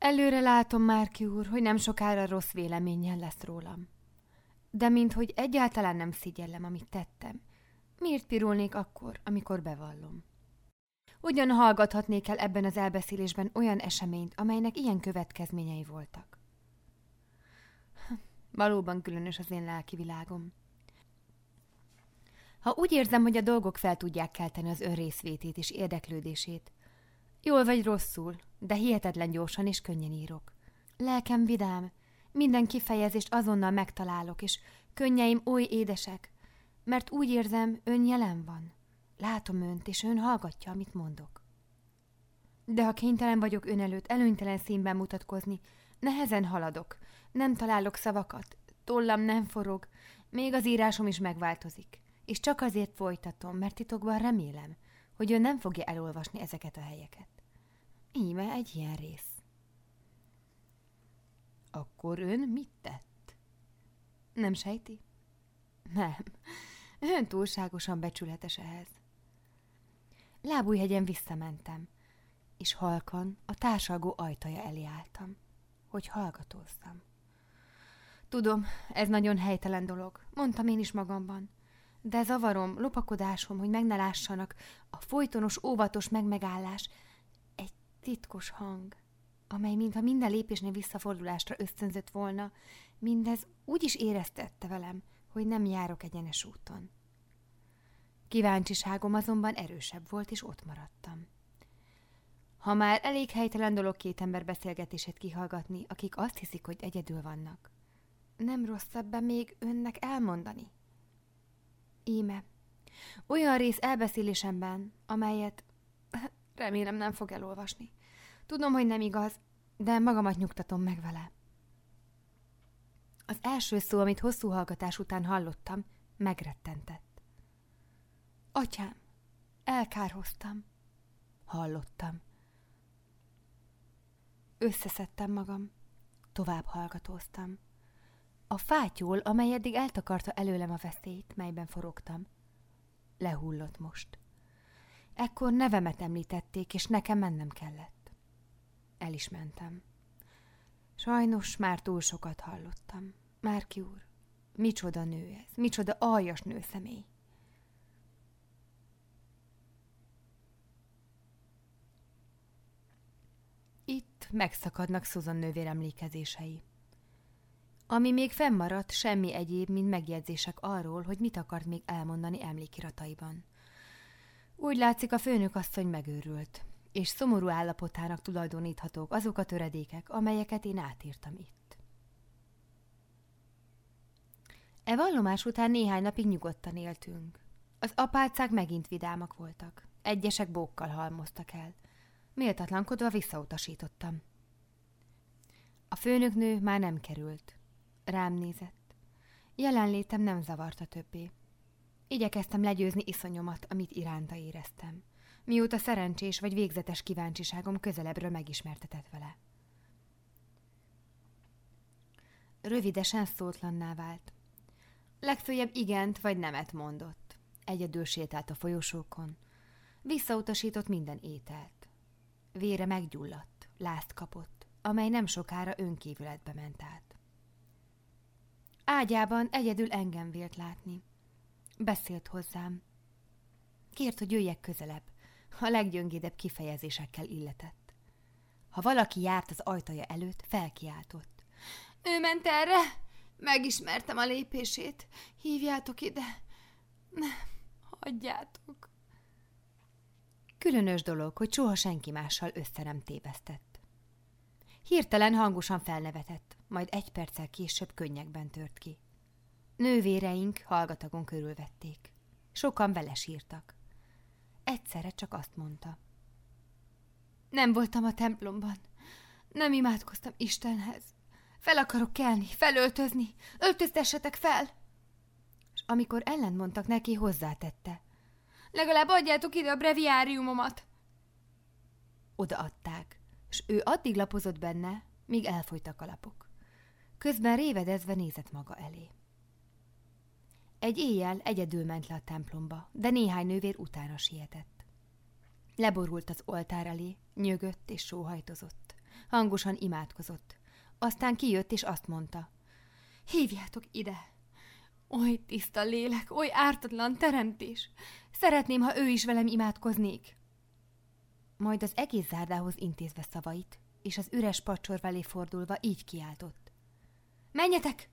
Előre látom, Márki úr, hogy nem sokára rossz véleménnyel lesz rólam. De minthogy egyáltalán nem szígyellem, amit tettem, miért pirulnék akkor, amikor bevallom? Ugyan hallgathatnék el ebben az elbeszélésben olyan eseményt, amelynek ilyen következményei voltak. Valóban különös az én lelki világom. Ha úgy érzem, hogy a dolgok fel tudják kelteni az ön részvétét és érdeklődését, jól vagy rosszul, de hihetetlen gyorsan és könnyen írok. Lelkem vidám, minden kifejezést azonnal megtalálok, és könnyeim oly édesek, mert úgy érzem, ön jelen van. Látom önt, és ön hallgatja, amit mondok. De ha kénytelen vagyok ön előtt előnytelen színben mutatkozni, nehezen haladok, nem találok szavakat, tollam nem forog, még az írásom is megváltozik. És csak azért folytatom, mert titokban remélem, hogy ön nem fogja elolvasni ezeket a helyeket. Íme egy ilyen rész. Akkor ön mit tett? Nem sejti? Nem. Ön túlságosan becsületes ehhez. Lábújhegyen visszamentem, és halkan a társalgó ajtaja elé álltam, hogy hallgatózzam. Tudom, ez nagyon helytelen dolog, mondtam én is magamban. De zavarom, lopakodásom, hogy meg ne lássanak, a folytonos, óvatos megmegállás, egy titkos hang, amely mintha minden lépésnél visszafordulásra ösztönzött volna, mindez úgy is éreztette velem, hogy nem járok egyenes úton. Kíváncsiságom azonban erősebb volt, és ott maradtam. Ha már elég helytelen dolog két ember beszélgetését kihallgatni, akik azt hiszik, hogy egyedül vannak. Nem rosszabb még önnek elmondani? Íme. Olyan rész elbeszélésemben, amelyet remélem nem fog elolvasni. Tudom, hogy nem igaz, de magamat nyugtatom meg vele. Az első szó, amit hosszú hallgatás után hallottam, megrettentett. Atyám, elkárhoztam. Hallottam. Összeszedtem magam. Tovább hallgatóztam. A fátyol, amely eddig eltakarta előlem a veszélyt, melyben forogtam, lehullott most. Ekkor nevemet említették, és nekem mennem kellett. El is mentem. Sajnos már túl sokat hallottam. Márki úr, micsoda nő ez, micsoda aljas nőszemély. Itt megszakadnak Susan nővér emlékezései. Ami még fennmaradt, semmi egyéb, mint megjegyzések arról, hogy mit akart még elmondani emlékirataiban. Úgy látszik, a főnök asszony megőrült, és szomorú állapotának tulajdoníthatók azok a töredékek, amelyeket én átírtam itt. E vallomás után néhány napig nyugodtan éltünk. Az apácák megint vidámak voltak. Egyesek bókkal halmoztak el. Méltatlankodva visszautasítottam. A főnöknő már nem került. Rám nézett. Jelenlétem nem zavarta többé. Igyekeztem legyőzni iszonyomat, amit iránta éreztem, mióta szerencsés vagy végzetes kíváncsiságom közelebbről megismertetett vele. Rövidesen szótlanná vált. Legfőjebb igent vagy nemet mondott. Egyedül sétált a folyosókon. Visszautasított minden ételt. Vére meggyulladt, lázt kapott, amely nem sokára önkívületbe ment át. Ágyában egyedül engem vélt látni. Beszélt hozzám. Kért, hogy jöjjek közelebb. A leggyöngédebb kifejezésekkel illetett. Ha valaki járt az ajtaja előtt, felkiáltott. Ő ment erre? Megismertem a lépését. Hívjátok ide. Ne, hagyjátok. Különös dolog, hogy soha senki mással össze nem tévesztett. Hirtelen hangosan felnevetett majd egy perccel később könnyekben tört ki. Nővéreink hallgatagon körülvették. Sokan vele sírtak. Egyszerre csak azt mondta. Nem voltam a templomban. Nem imádkoztam Istenhez. Fel akarok kelni, felöltözni. Öltöztessetek fel! És amikor ellentmondtak neki, hozzátette. Legalább adjátok ide a breviáriumomat. Odaadták, és ő addig lapozott benne, míg elfolytak a lapok. Közben révedezve nézett maga elé. Egy éjjel egyedül ment le a templomba, de néhány nővér utána sietett. Leborult az oltár elé, nyögött és sóhajtozott. hangosan imádkozott. Aztán kijött, és azt mondta. Hívjátok ide! Oly tiszta lélek, oly ártatlan teremtés! Szeretném, ha ő is velem imádkoznék. Majd az egész zárdához intézve szavait, és az üres pacsor velé fordulva így kiáltott. Menjetek!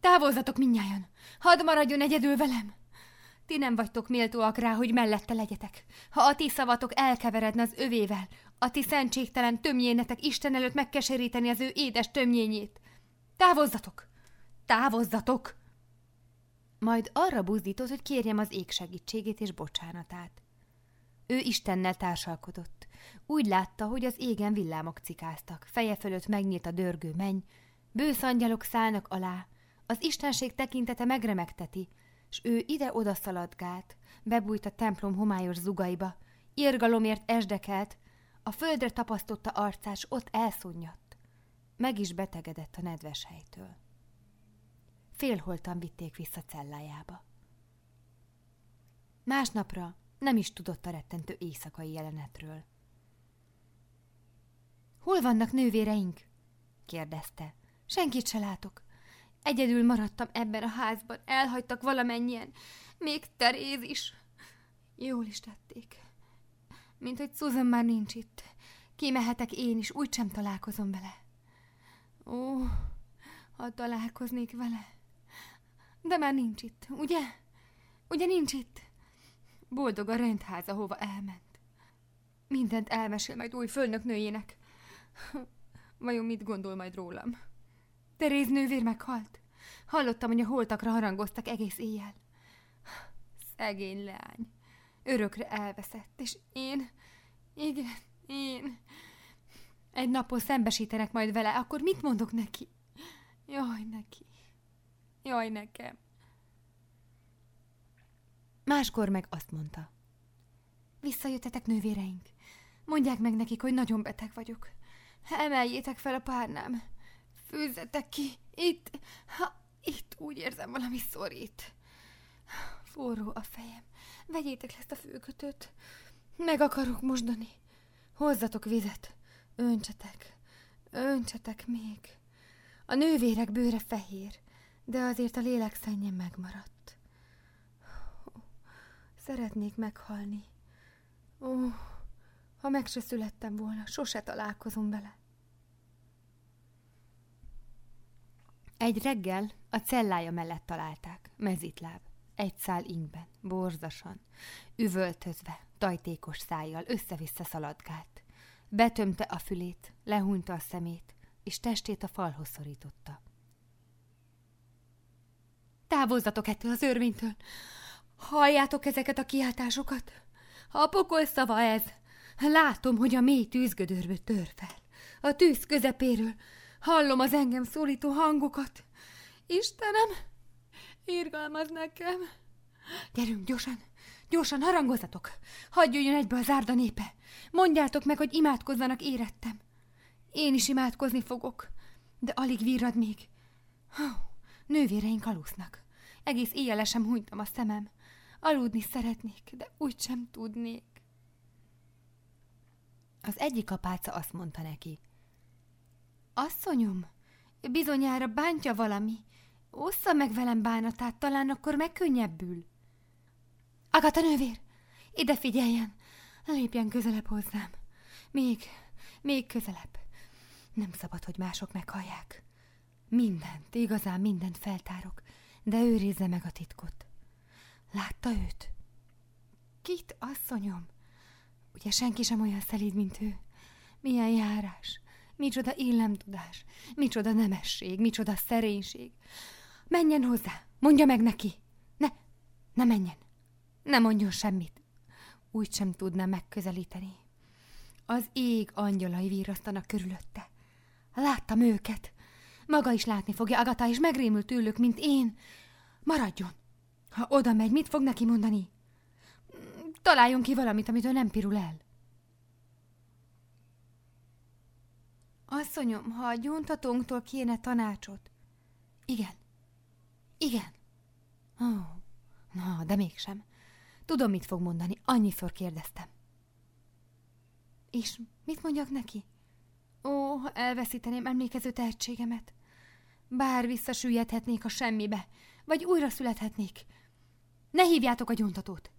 Távozzatok mindnyájan! Hadd maradjon egyedül velem! Ti nem vagytok méltóak rá, hogy mellette legyetek. Ha a ti szavatok elkeveredne az övével, a ti szentségtelen tömjénetek Isten előtt megkeseríteni az ő édes tömjényét. Távozzatok! Távozzatok! Majd arra buzdított, hogy kérjem az ég segítségét és bocsánatát. Ő Istennel társalkodott. Úgy látta, hogy az égen villámok cikáztak, feje fölött megnyílt a dörgő menny, bősz angyalok szállnak alá, az istenség tekintete megremegteti, s ő ide-oda szaladgált, bebújt a templom homályos zugaiba, irgalomért esdekelt, a földre tapasztotta arcás ott elszúnyadt. Meg is betegedett a nedves helytől. Félholtan vitték vissza cellájába. Másnapra nem is tudott a rettentő éjszakai jelenetről. Hol vannak nővéreink? kérdezte. Senkit se látok. Egyedül maradtam ebben a házban, elhagytak valamennyien. Még Teréz is. Jól is tették. Mint hogy Susan már nincs itt. Kimehetek én is, úgysem találkozom vele. Ó, ha találkoznék vele. De már nincs itt, ugye? Ugye nincs itt? Boldog a rendháza, hova elment. Mindent elmesél majd új fölnöknőjének. Vajon mit gondol majd rólam? Teréz nővér meghalt. Hallottam, hogy a holtakra harangoztak egész éjjel. Szegény leány. Örökre elveszett, és én... Igen, én... Egy napon szembesítenek majd vele, akkor mit mondok neki? Jaj, neki. Jaj, nekem. Máskor meg azt mondta. Visszajöttetek, nővéreink. Mondják meg nekik, hogy nagyon beteg vagyok. Emeljétek fel a párnám. Főzzetek ki. Itt, ha, itt úgy érzem, valami szorít. Forró a fejem. Vegyétek le ezt a főkötőt. Meg akarok mosdani. Hozzatok vizet. Öntsetek. Öntsetek még. A nővérek bőre fehér, de azért a lélek szennyem megmaradt. Szeretnék meghalni. Ó, ha meg se születtem volna, sose találkozom vele. Egy reggel a cellája mellett találták, mezitláb, egy szál ingben, borzasan, üvöltözve, tajtékos szájjal össze-vissza szaladgált. Betömte a fülét, lehúnyta a szemét, és testét a falhoz szorította. Távozzatok ettől az örvénytől! Halljátok ezeket a kiáltásokat? A pokol szava ez! Látom, hogy a mély tűzgödörből tör fel. A tűz közepéről Hallom az engem szólító hangokat. Istenem, írgalmaz nekem. Gyerünk, gyorsan, gyorsan harangozzatok. Hagyj jöjjön egybe az árda népe. Mondjátok meg, hogy imádkozzanak érettem. Én is imádkozni fogok, de alig virrad még. Nővéreink alusznak. Egész éjjel sem hunytam a szemem. Aludni szeretnék, de úgy sem tudnék. Az egyik apáca azt mondta neki – Asszonyom, bizonyára bántja valami. Ossza meg velem bánatát, talán akkor megkönnyebbül. Agata nővér, ide figyeljen, lépjen közelebb hozzám. Még, még közelebb. Nem szabad, hogy mások meghallják. Mindent, igazán mindent feltárok, de őrizze meg a titkot. Látta őt? Kit, asszonyom? Ugye senki sem olyan szelíd, mint ő. Milyen járás, Micsoda illemtudás, micsoda nemesség, micsoda szerénység. Menjen hozzá, mondja meg neki. Ne, ne menjen. Ne mondjon semmit. Úgy sem tudna megközelíteni. Az ég angyalai vírasztanak körülötte. Láttam őket. Maga is látni fogja Agata, és megrémült tőlük, mint én. Maradjon. Ha oda megy, mit fog neki mondani? Találjon ki valamit, amit ő nem pirul el. Asszonyom, ha a gyóntatónktól kéne tanácsot. Igen. Igen. Ó, na, de mégsem. Tudom, mit fog mondani, annyiszor kérdeztem. És mit mondjak neki? Ó, elveszíteném emlékező tehetségemet. Bár visszasüllyedhetnék a semmibe, vagy újra születhetnék. Ne hívjátok a gyóntatót!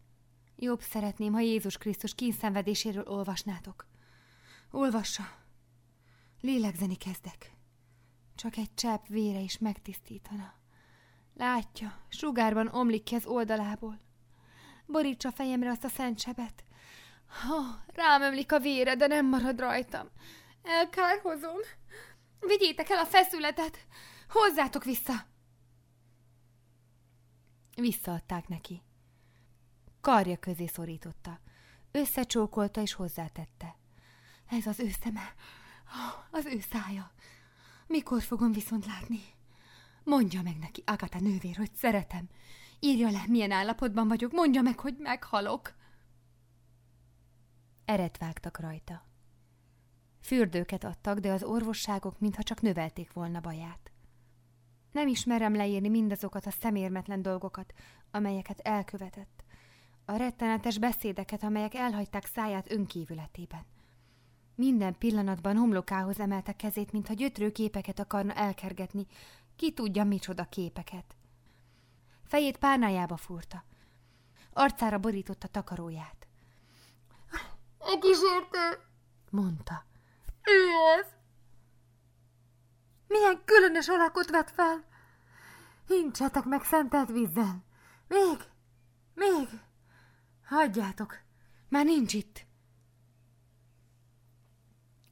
Jobb szeretném, ha Jézus Krisztus kínszenvedéséről olvasnátok. Olvassa. Lélegzeni kezdek. Csak egy csepp vére is megtisztítana. Látja, sugárban omlik ki az oldalából. Borítsa fejemre azt a szent sebet. Ha, rám ömlik a vére, de nem marad rajtam. Elkárhozom. Vigyétek el a feszületet. Hozzátok vissza. Visszaadták neki. Karja közé szorította. Összecsókolta és hozzátette. Ez az ő szeme, az ő szája. Mikor fogom viszont látni? Mondja meg neki, Agata nővér, hogy szeretem. Írja le, milyen állapotban vagyok, mondja meg, hogy meghalok. Eret vágtak rajta. Fürdőket adtak, de az orvosságok mintha csak növelték volna baját. Nem ismerem leírni mindazokat a szemérmetlen dolgokat, amelyeket elkövetett. A rettenetes beszédeket, amelyek elhagyták száját önkívületében. Minden pillanatban homlokához emelte kezét, mintha gyötrő képeket akarna elkergetni, ki tudja micsoda képeket. Fejét párnájába fúrta. Arcára borította takaróját. A kísértő, mondta. Ő az. Milyen különös alakot vett fel. Hincsetek meg szentelt vízzel. Még, még. Hagyjátok, már nincs itt.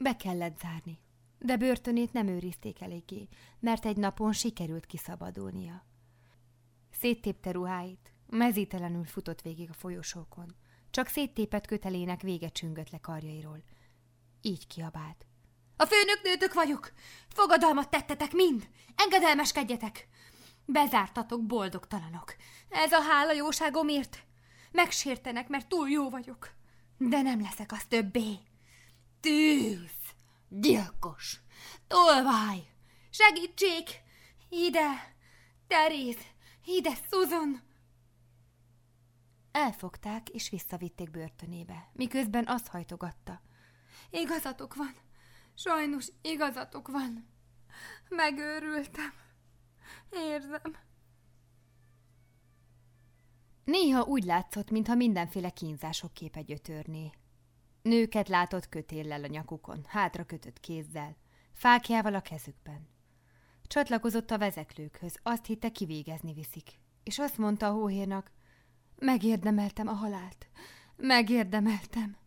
Be kellett zárni, de börtönét nem őrizték eléggé, mert egy napon sikerült kiszabadulnia. Széttépte ruháit, mezítelenül futott végig a folyosókon. Csak széttépett kötelének vége csüngött le karjairól. Így kiabált. A főnök nőtök vagyok! Fogadalmat tettetek mind! Engedelmeskedjetek! Bezártatok, boldogtalanok! Ez a hála jóságomért! Megsértenek, mert túl jó vagyok. De nem leszek az többé. Tűz! Gyilkos! Tolvaj! Segítség! Ide! Teréz! Ide, Susan! Elfogták és visszavitték börtönébe, miközben azt hajtogatta. Igazatok van. Sajnos igazatok van. Megőrültem. Érzem. Néha úgy látszott, mintha mindenféle kínzások képe gyötörné. Nőket látott kötéllel a nyakukon, hátra kötött kézzel, fákjával a kezükben. Csatlakozott a vezeklőkhöz, azt hitte kivégezni viszik, és azt mondta a hóhérnak, megérdemeltem a halált, megérdemeltem,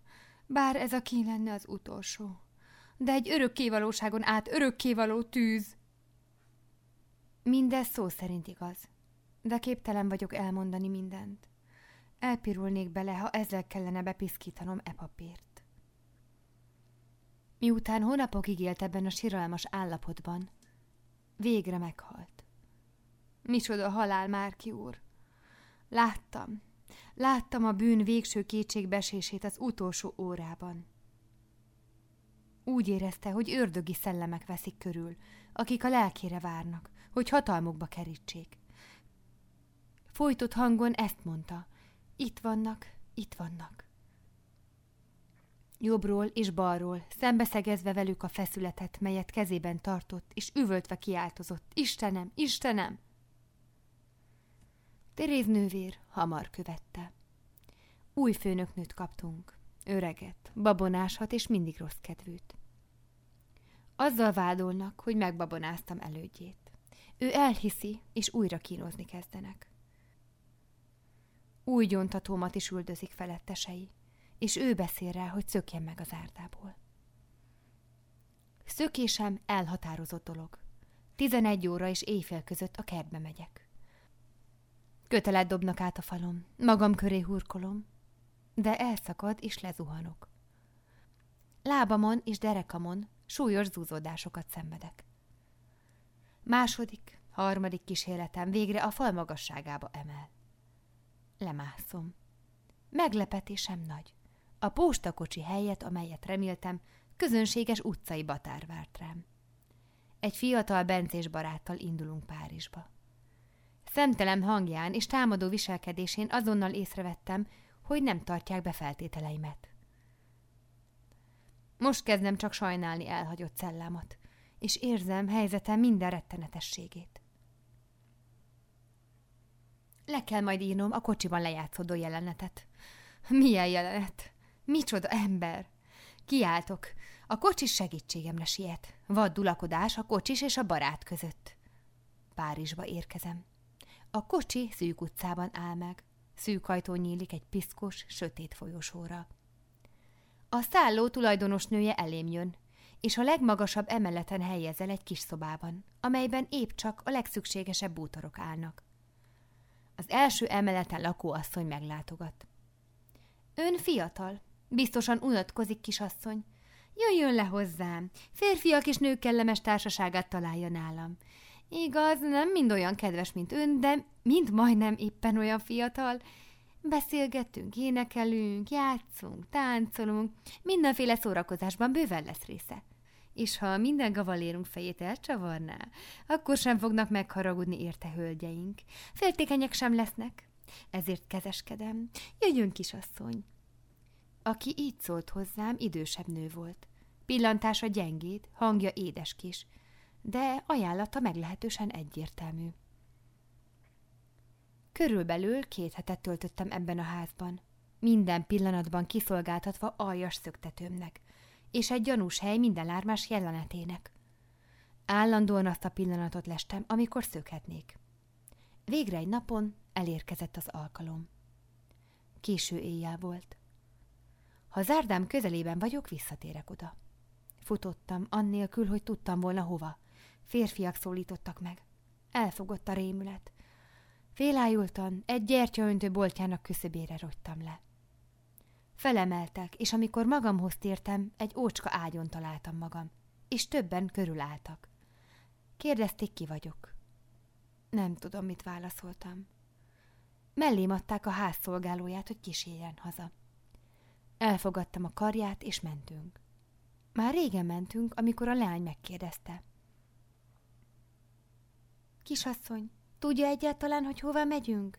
bár ez a kín lenne az utolsó. De egy örökkévalóságon át örökkévaló tűz. Mindez szó szerint igaz, de képtelen vagyok elmondani mindent. Elpirulnék bele, ha ezzel kellene bepiszkítanom e papírt. Miután hónapokig élt ebben a siralmas állapotban, végre meghalt. Micsoda halál, Márki úr! Láttam, láttam a bűn végső kétségbesését az utolsó órában. Úgy érezte, hogy ördögi szellemek veszik körül, akik a lelkére várnak, hogy hatalmukba kerítsék. Folytott hangon ezt mondta. Itt vannak, itt vannak. Jobbról és balról, szembeszegezve velük a feszületet, melyet kezében tartott, és üvöltve kiáltozott. Istenem, Istenem! Teréz nővér hamar követte. Új főnöknőt kaptunk. Öreget, babonáshat és mindig rossz kedvűt. Azzal vádolnak, hogy megbabonáztam elődjét. Ő elhiszi, és újra kínozni kezdenek. Új gyontatómat is üldözik felettesei, és ő beszél rá, hogy szökjen meg az árdából. Szökésem elhatározott dolog. Tizenegy óra és éjfél között a kertbe megyek. Kötelet dobnak át a falom, magam köré hurkolom, de elszakad és lezuhanok. Lábamon és derekamon súlyos zúzódásokat szenvedek. Második, harmadik kísérletem végre a fal magasságába emel. Lemászom. Meglepetésem nagy. A postakocsi helyet, amelyet reméltem, közönséges utcai batár várt rám. Egy fiatal bencés baráttal indulunk Párizsba. Szemtelem hangján és támadó viselkedésén azonnal észrevettem, hogy nem tartják be feltételeimet. Most kezdem csak sajnálni elhagyott cellámat, és érzem helyzetem minden rettenetességét. Le kell majd írnom a kocsiban lejátszódó jelenetet. Milyen jelenet? Micsoda ember! Kiáltok. A kocsis segítségemre siet. Vad dulakodás a kocsis és a barát között. Párizsba érkezem. A kocsi szűk utcában áll meg. Szűk ajtó nyílik egy piszkos, sötét folyosóra. A szálló tulajdonos nője elém jön, és a legmagasabb emeleten helyez el egy kis szobában, amelyben épp csak a legszükségesebb bútorok állnak. Az első emeleten lakóasszony meglátogat. Ön fiatal, biztosan unatkozik, kisasszony. Jöjjön le hozzám, férfiak és nők kellemes társaságát találja nálam. Igaz, nem mind olyan kedves, mint ön, de mind majdnem éppen olyan fiatal. Beszélgetünk, énekelünk, játszunk, táncolunk, mindenféle szórakozásban bőven lesz része. És ha minden gavalérunk fejét elcsavarná, akkor sem fognak megharagudni érte hölgyeink. Féltékenyek sem lesznek. Ezért kezeskedem. Jöjjön, kisasszony! Aki így szólt hozzám, idősebb nő volt. Pillantása gyengéd, hangja édeskis, de ajánlata meglehetősen egyértelmű. Körülbelül két hetet töltöttem ebben a házban, minden pillanatban kiszolgáltatva aljas szöktetőmnek, és egy gyanús hely minden lármás jelenetének. Állandóan azt a pillanatot lestem, amikor szökhetnék. Végre egy napon elérkezett az alkalom. Késő éjjel volt. Ha zárdám közelében vagyok, visszatérek oda. Futottam, annélkül, hogy tudtam volna hova. Férfiak szólítottak meg. Elfogott a rémület. Félájultan egy gyertyaöntő boltjának küszöbére rogytam le. Felemeltek, és amikor magamhoz tértem, egy ócska ágyon találtam magam, és többen körülálltak. Kérdezték, ki vagyok. Nem tudom, mit válaszoltam. Mellém adták a házszolgálóját, hogy kísérjen haza. Elfogadtam a karját, és mentünk. Már régen mentünk, amikor a leány megkérdezte. Kisasszony, tudja egyáltalán, hogy hova megyünk?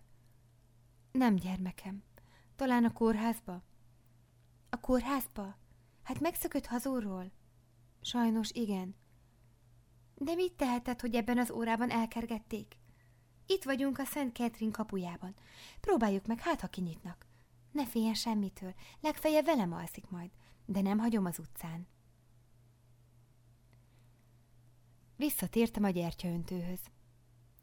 Nem, gyermekem. Talán a kórházba? A kórházba? Hát megszökött hazúról? Sajnos igen. De mit tehetett, hogy ebben az órában elkergették? Itt vagyunk a Szent Ketrin kapujában. Próbáljuk meg, hát ha kinyitnak. Ne féljen semmitől, legfeljebb velem alszik majd, de nem hagyom az utcán. Visszatértem a gyertyaöntőhöz.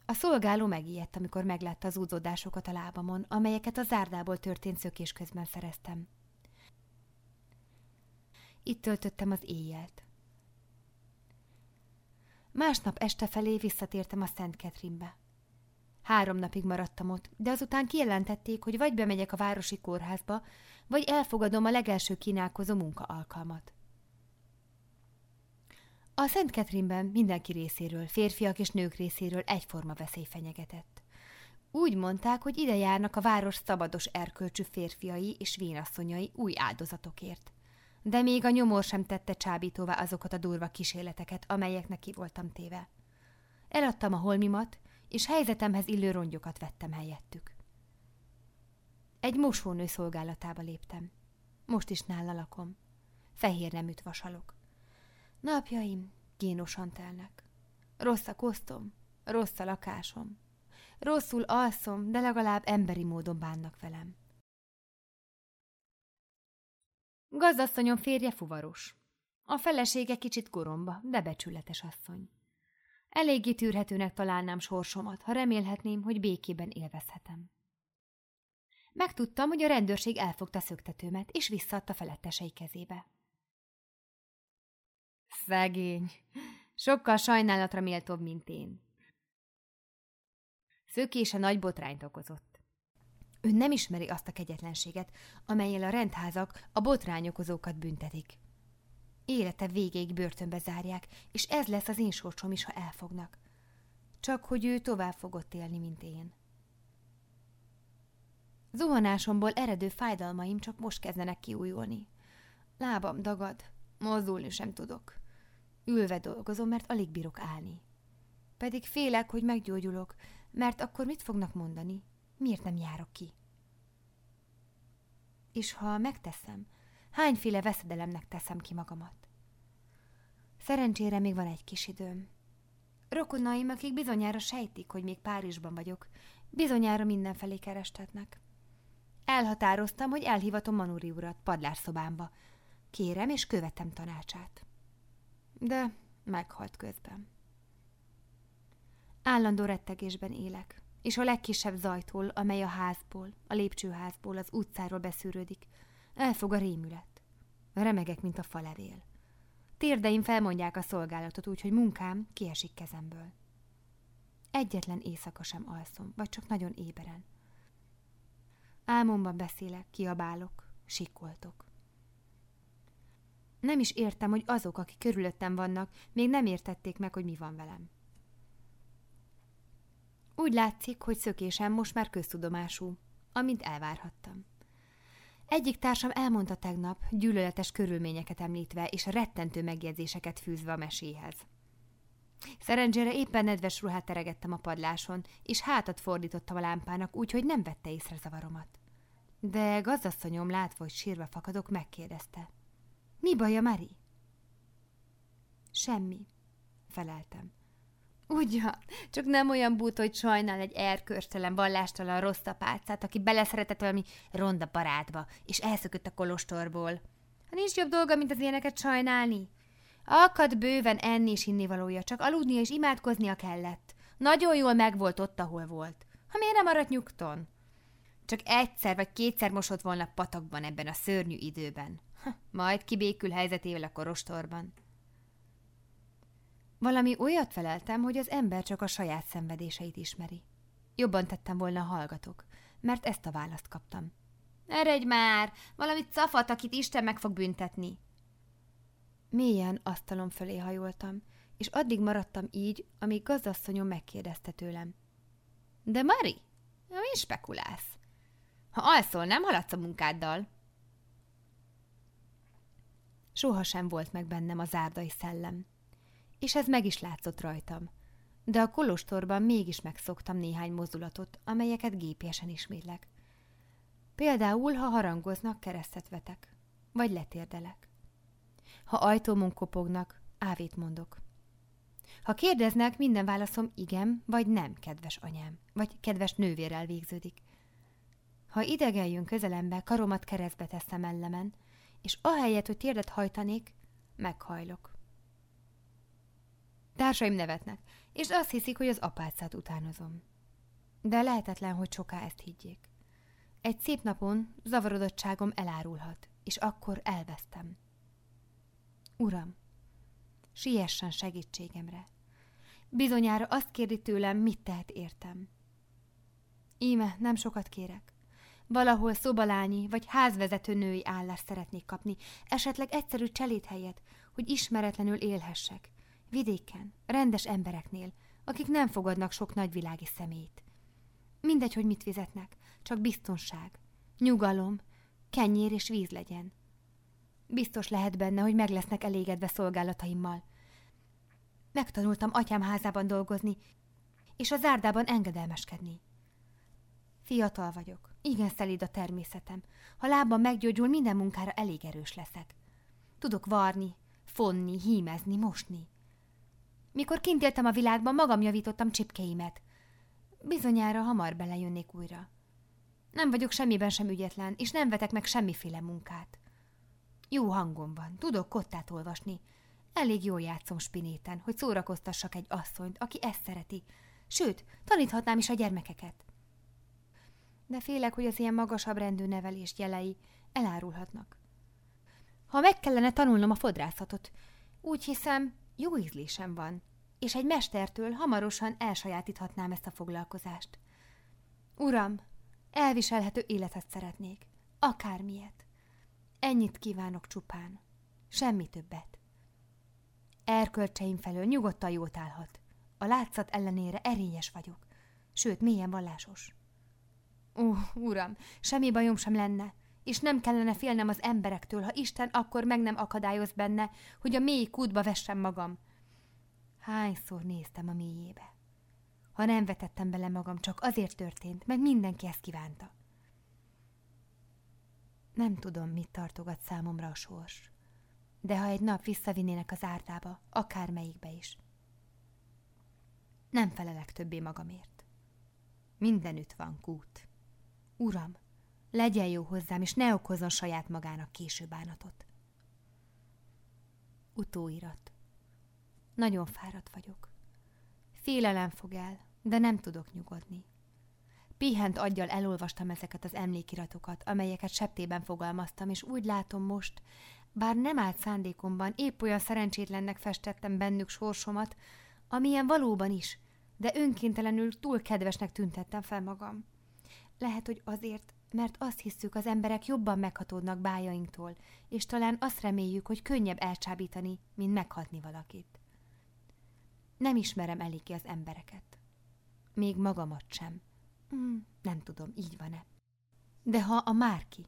A szolgáló megijedt, amikor meglátta az úzódásokat a lábamon, amelyeket a zárdából történt szökés közben szereztem. Itt töltöttem az éjjelt. Másnap este felé visszatértem a Szent Ketrinbe. Három napig maradtam ott, de azután kijelentették, hogy vagy bemegyek a városi kórházba, vagy elfogadom a legelső kínálkozó munka alkalmat. A Szent Ketrinben mindenki részéről, férfiak és nők részéről egyforma veszély fenyegetett. Úgy mondták, hogy ide járnak a város szabados erkölcsű férfiai és vénasszonyai új áldozatokért. De még a nyomor sem tette csábítóvá azokat a durva kísérleteket, amelyeknek ki voltam téve. Eladtam a holmimat, és helyzetemhez illő rongyokat vettem helyettük. Egy mosónő szolgálatába léptem. Most is nála lakom. Fehér neműt vasalok. Napjaim kínosan telnek. Rossz a kosztom, rossz a lakásom. Rosszul alszom, de legalább emberi módon bánnak velem. Gazdasszonyom férje fuvaros. A felesége kicsit koromba, de becsületes asszony. Eléggé tűrhetőnek találnám sorsomat, ha remélhetném, hogy békében élvezhetem. Megtudtam, hogy a rendőrség elfogta szöktetőmet, és visszaadta felettesei kezébe. Szegény. Sokkal sajnálatra méltóbb, mint én. Szökése nagy botrányt okozott. Ő nem ismeri azt a kegyetlenséget, amelyel a rendházak a botrányokozókat büntetik. Élete végéig börtönbe zárják, és ez lesz az én sorsom is, ha elfognak. Csak hogy ő tovább fogott élni, mint én. Zuhanásomból eredő fájdalmaim csak most kezdenek kiújulni. Lábam dagad, mozdulni sem tudok. Ülve dolgozom, mert alig bírok állni. Pedig félek, hogy meggyógyulok, mert akkor mit fognak mondani? Miért nem járok ki? És ha megteszem, hányféle veszedelemnek teszem ki magamat. Szerencsére még van egy kis időm. Rokonaim, akik bizonyára sejtik, hogy még Párizsban vagyok, bizonyára mindenfelé kerestetnek. Elhatároztam, hogy elhivatom Manuri urat padlásszobámba. Kérem és követem tanácsát. De meghalt közben. Állandó rettegésben élek, és a legkisebb zajtól, amely a házból, a lépcsőházból, az utcáról beszűrődik, elfog a rémület. Remegek, mint a falevél. Térdeim felmondják a szolgálatot, úgyhogy munkám kiesik kezemből. Egyetlen éjszaka sem alszom, vagy csak nagyon éberen. Álmomban beszélek, kiabálok, sikoltok. Nem is értem, hogy azok, akik körülöttem vannak, még nem értették meg, hogy mi van velem. Úgy látszik, hogy szökésem most már köztudomású, amint elvárhattam. Egyik társam elmondta tegnap, gyűlöletes körülményeket említve és rettentő megjegyzéseket fűzve a meséhez. Szerencsére éppen nedves ruhát teregettem a padláson, és hátat fordítottam a lámpának, úgyhogy nem vette észre zavaromat. De gazdasszonyom látva, hogy sírva fakadok, megkérdezte. Mi baja, Mari? Semmi, feleltem. Ugyan, csak nem olyan bút, hogy sajnál egy erkörstelen, vallástalan rossz apácát, aki beleszeretett valami ronda barátba, és elszökött a kolostorból. Ha nincs jobb dolga, mint az ilyeneket sajnálni. Akad bőven enni és innivalója, csak aludnia és imádkoznia kellett. Nagyon jól megvolt ott, ahol volt. Ha miért nem maradt nyugton? Csak egyszer vagy kétszer mosott volna patakban ebben a szörnyű időben. Ha, majd kibékül helyzetével a korostorban. Valami olyat feleltem, hogy az ember csak a saját szenvedéseit ismeri. Jobban tettem volna, hallgatok, mert ezt a választ kaptam. Eredj már! Valami cafat, akit Isten meg fog büntetni. Mélyen asztalom fölé hajoltam, és addig maradtam így, amíg gazdasszonyom megkérdezte tőlem. De Mari, mi spekulálsz? Ha alszol, nem haladsz a munkáddal. Soha sem volt meg bennem a zárdai szellem és ez meg is látszott rajtam. De a kolostorban mégis megszoktam néhány mozdulatot, amelyeket gépiesen ismétlek. Például, ha harangoznak, keresztet vetek, vagy letérdelek. Ha ajtómon kopognak, ávét mondok. Ha kérdeznek, minden válaszom igen vagy nem, kedves anyám, vagy kedves nővérrel végződik. Ha idegen jön közelembe, karomat keresztbe teszem ellemen, és ahelyett, hogy térdet hajtanék, meghajlok. Társaim nevetnek, és azt hiszik, hogy az apácát utánozom. De lehetetlen, hogy soká ezt higgyék. Egy szép napon zavarodottságom elárulhat, és akkor elvesztem. Uram, siessen segítségemre. Bizonyára azt kérdi tőlem, mit tehet értem. Íme, nem sokat kérek. Valahol szobalányi vagy házvezető női állást szeretnék kapni, esetleg egyszerű cselédhelyet, hogy ismeretlenül élhessek, Vidéken, rendes embereknél, akik nem fogadnak sok nagyvilági szemét. Mindegy, hogy mit fizetnek, csak biztonság, nyugalom, kenyér és víz legyen. Biztos lehet benne, hogy meg lesznek elégedve szolgálataimmal. Megtanultam atyám házában dolgozni, és a zárdában engedelmeskedni. Fiatal vagyok, igen szelíd a természetem. Ha lábam meggyógyul, minden munkára elég erős leszek. Tudok varni, fonni, hímezni, mosni. Mikor kint éltem a világban, magam javítottam csipkeimet. Bizonyára hamar belejönnék újra. Nem vagyok semmiben sem ügyetlen, és nem vetek meg semmiféle munkát. Jó hangom van, tudok kottát olvasni. Elég jól játszom spinéten, hogy szórakoztassak egy asszonyt, aki ezt szereti. Sőt, taníthatnám is a gyermekeket. De félek, hogy az ilyen magasabb rendű nevelés jelei elárulhatnak. Ha meg kellene tanulnom a fodrászatot, úgy hiszem, jó ízlésem van, és egy mestertől hamarosan elsajátíthatnám ezt a foglalkozást. Uram, elviselhető életet szeretnék, akármilyet. Ennyit kívánok csupán, semmi többet. Erkölcseim felől nyugodtan jót állhat. A látszat ellenére erényes vagyok, sőt, mélyen vallásos. Ó, uram, semmi bajom sem lenne, és nem kellene félnem az emberektől, ha Isten akkor meg nem akadályoz benne, hogy a mély kútba vessem magam. Hányszor néztem a mélyébe. Ha nem vetettem bele magam, csak azért történt, mert mindenki ezt kívánta. Nem tudom, mit tartogat számomra a sors. De ha egy nap visszavinnének az árdába, akármelyikbe is, nem felelek többé magamért. Mindenütt van kút. Uram, legyen jó hozzám, és ne okozzon saját magának késő bánatot. Utóirat. Nagyon fáradt vagyok. Félelem fog el, de nem tudok nyugodni. Pihent aggyal elolvastam ezeket az emlékiratokat, amelyeket septében fogalmaztam, és úgy látom most, bár nem állt szándékomban, épp olyan szerencsétlennek festettem bennük sorsomat, amilyen valóban is, de önkéntelenül túl kedvesnek tüntettem fel magam. Lehet, hogy azért, mert azt hisszük, az emberek jobban meghatódnak bájainktól, és talán azt reméljük, hogy könnyebb elcsábítani, mint meghatni valakit. Nem ismerem eléggé az embereket. Még magamat sem. Hmm, nem tudom, így van-e. De ha a Márki,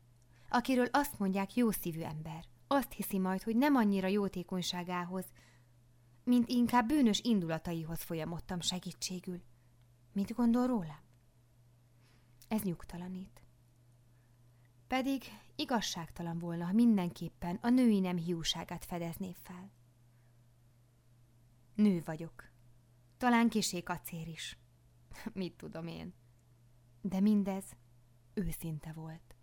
akiről azt mondják jó szívű ember, azt hiszi majd, hogy nem annyira jótékonyságához, mint inkább bűnös indulataihoz folyamodtam segítségül. Mit gondol rólam? Ez nyugtalanít. Pedig igazságtalan volna, ha mindenképpen a női nem hiúságát fedezné fel. Nő vagyok. Talán kisé kacér is. Mit tudom én. De mindez őszinte volt.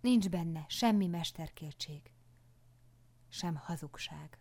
Nincs benne semmi mesterkértség, sem hazugság.